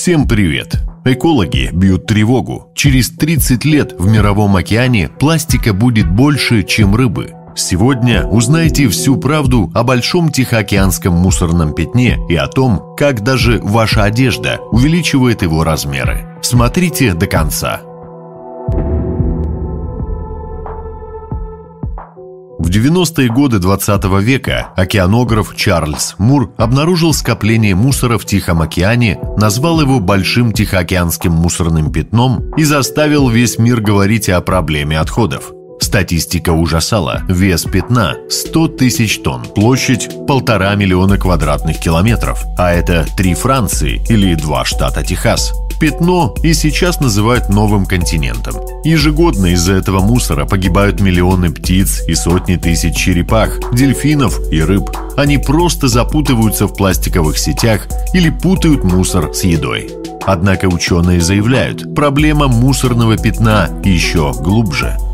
Всем привет! Экологи бьют тревогу. Через 30 лет в мировом океане пластика будет больше, чем рыбы. Сегодня узнаете всю правду о большом Тихоокеанском мусорном пятне и о том, как даже ваша одежда увеличивает его размеры. Смотрите до конца. В 90-е годы 20 века океанограф Чарльз Мур обнаружил скопление мусора в Тихом океане, назвал его Большим Тихоокеанским мусорным пятном и заставил весь мир говорить о проблеме отходов. Статистика ужасала. Вес пятна – 100 тысяч тонн. Площадь – полтора миллиона квадратных километров. А это три Франции или два штата Техас. Пятно и сейчас называют новым континентом. Ежегодно из-за этого мусора погибают миллионы птиц и сотни тысяч черепах, дельфинов и рыб. Они просто запутываются в пластиковых сетях или путают мусор с едой. Однако ученые заявляют, проблема мусорного пятна еще глубже –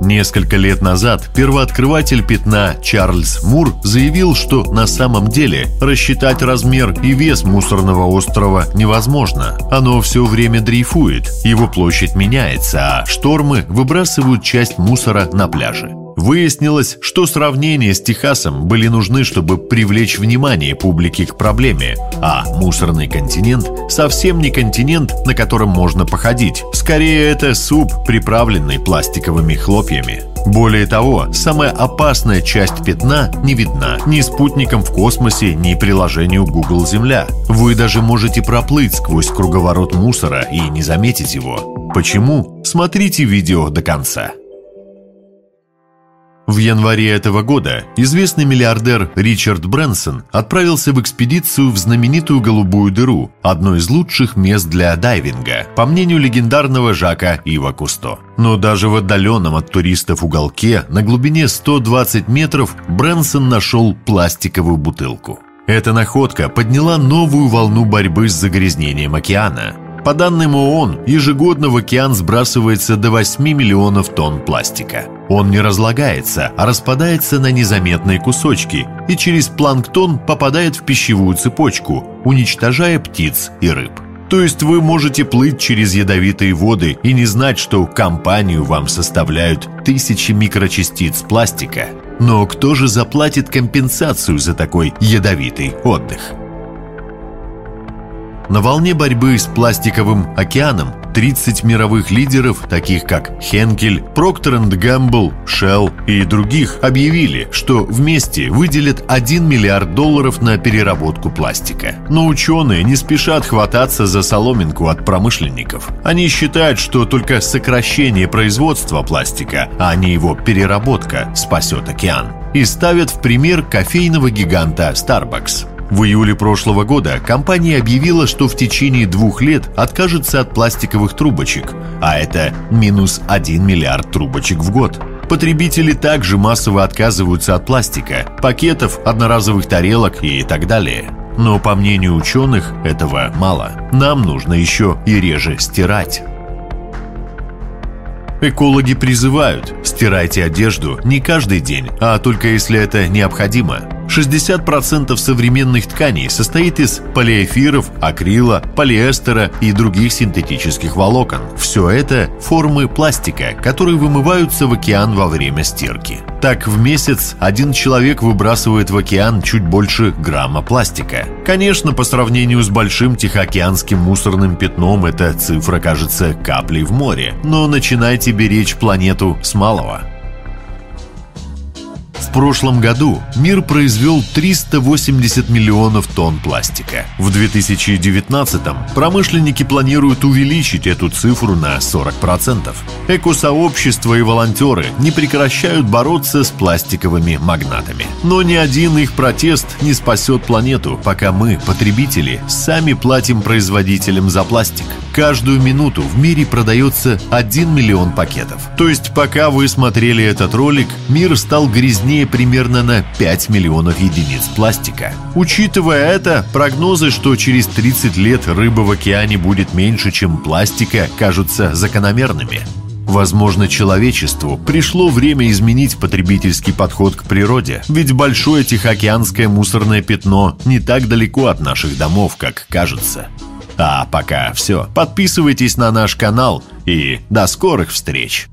Несколько лет назад первооткрыватель пятна Чарльз Мур заявил, что на самом деле рассчитать размер и вес мусорного острова невозможно. Оно все время дрейфует, его площадь меняется, а штормы выбрасывают часть мусора на пляже. Выяснилось, что сравнения с Техасом были нужны, чтобы привлечь внимание публики к проблеме, а мусорный континент совсем не континент, на котором можно походить. Скорее, это суп, приправленный пластиковыми хлопьями. Более того, самая опасная часть пятна не видна ни спутником в космосе, ни приложению Google Земля. Вы даже можете проплыть сквозь круговорот мусора и не заметить его. Почему? Смотрите видео до конца. В январе этого года известный миллиардер Ричард Брэнсон отправился в экспедицию в знаменитую Голубую дыру, одно из лучших мест для дайвинга, по мнению легендарного Жака Ива Кусто. Но даже в отдаленном от туристов уголке на глубине 120 метров Брэнсон нашел пластиковую бутылку. Эта находка подняла новую волну борьбы с загрязнением океана. По данным ООН, ежегодно в океан сбрасывается до 8 миллионов тонн пластика. Он не разлагается, а распадается на незаметные кусочки и через планктон попадает в пищевую цепочку, уничтожая птиц и рыб. То есть вы можете плыть через ядовитые воды и не знать, что компанию вам составляют тысячи микрочастиц пластика. Но кто же заплатит компенсацию за такой ядовитый отдых? На волне борьбы с пластиковым океаном 30 мировых лидеров, таких как Хенкель, Procter Gamble, Shell и других, объявили, что вместе выделят 1 миллиард долларов на переработку пластика. Но ученые не спешат хвататься за соломинку от промышленников. Они считают, что только сокращение производства пластика, а не его переработка, спасет океан. И ставят в пример кофейного гиганта Starbucks. В июле прошлого года компания объявила, что в течение двух лет откажется от пластиковых трубочек, а это минус 1 миллиард трубочек в год. Потребители также массово отказываются от пластика, пакетов, одноразовых тарелок и так далее. Но по мнению ученых этого мало. Нам нужно еще и реже стирать. Экологи призывают, стирайте одежду не каждый день, а только если это необходимо. 60% современных тканей состоит из полиэфиров, акрила, полиэстера и других синтетических волокон. Все это формы пластика, которые вымываются в океан во время стирки. Так в месяц один человек выбрасывает в океан чуть больше грамма пластика. Конечно, по сравнению с большим тихоокеанским мусорным пятном эта цифра кажется каплей в море, но начинайте беречь планету с малого. Прошлом году мир произвел 380 миллионов тонн пластика. В 2019 промышленники планируют увеличить эту цифру на 40%. Экосообщества и волонтеры не прекращают бороться с пластиковыми магнатами. Но ни один их протест не спасет планету, пока мы, потребители, сами платим производителям за пластик. Каждую минуту в мире продается 1 миллион пакетов. То есть пока вы смотрели этот ролик, мир стал грязнее примерно на 5 миллионов единиц пластика. Учитывая это, прогнозы, что через 30 лет рыба в океане будет меньше, чем пластика, кажутся закономерными. Возможно, человечеству пришло время изменить потребительский подход к природе, ведь большое Тихоокеанское мусорное пятно не так далеко от наших домов, как кажется. А пока все. Подписывайтесь на наш канал и до скорых встреч!